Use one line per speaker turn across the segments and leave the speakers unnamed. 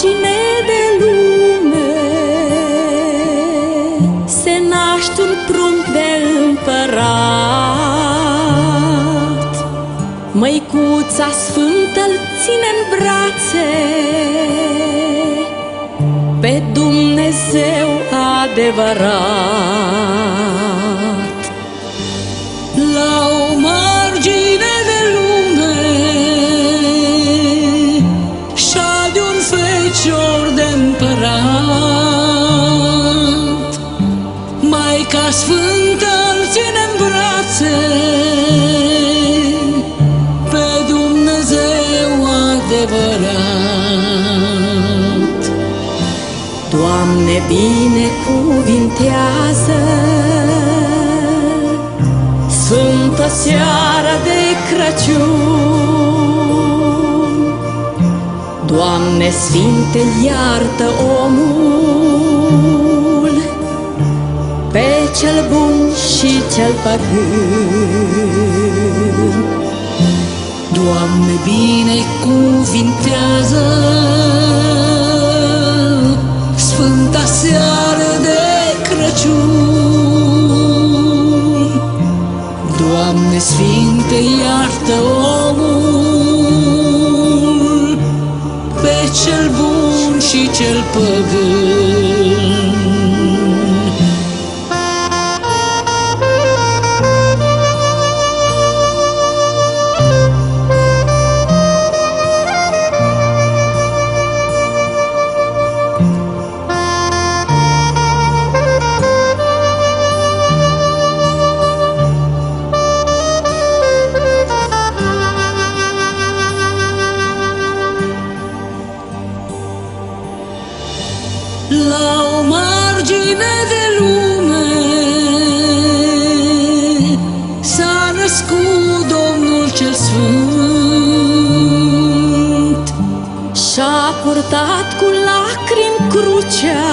pagine de lume se naște un prunc de împărat. Măicuța sfântă îl ține în brațe pe Dumnezeu adevărat. Doamne, binecuvintează Sfântă seara de Crăciun. Doamne Sfinte, iartă omul Pe cel bun și cel păgân Doamne, binecuvintează Sfânta seară de Crăciun. Doamne Sfinte, iartă omul Pe cel bun și cel păgân La o margine de lume S-a născut Domnul cel Sfânt. Și-a purtat cu lacrimi crucea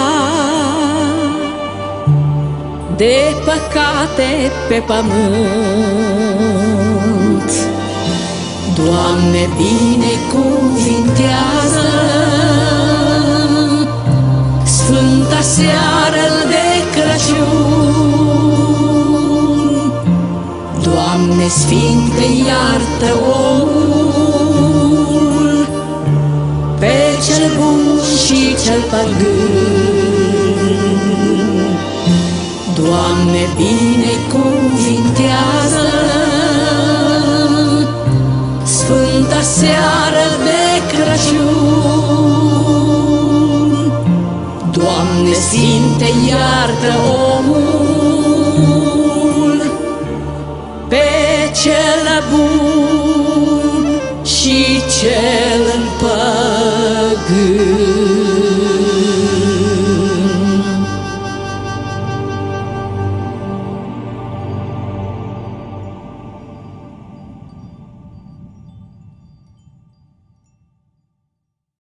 De păcate pe pământ. Doamne, binecuvintează Doamne Sfinte, iartă omul Pe cel bun și cel păgân. Doamne, binecuvintează Sfânta seară de Crăciun. Doamne Sfinte, iartă omul bun și cel păgân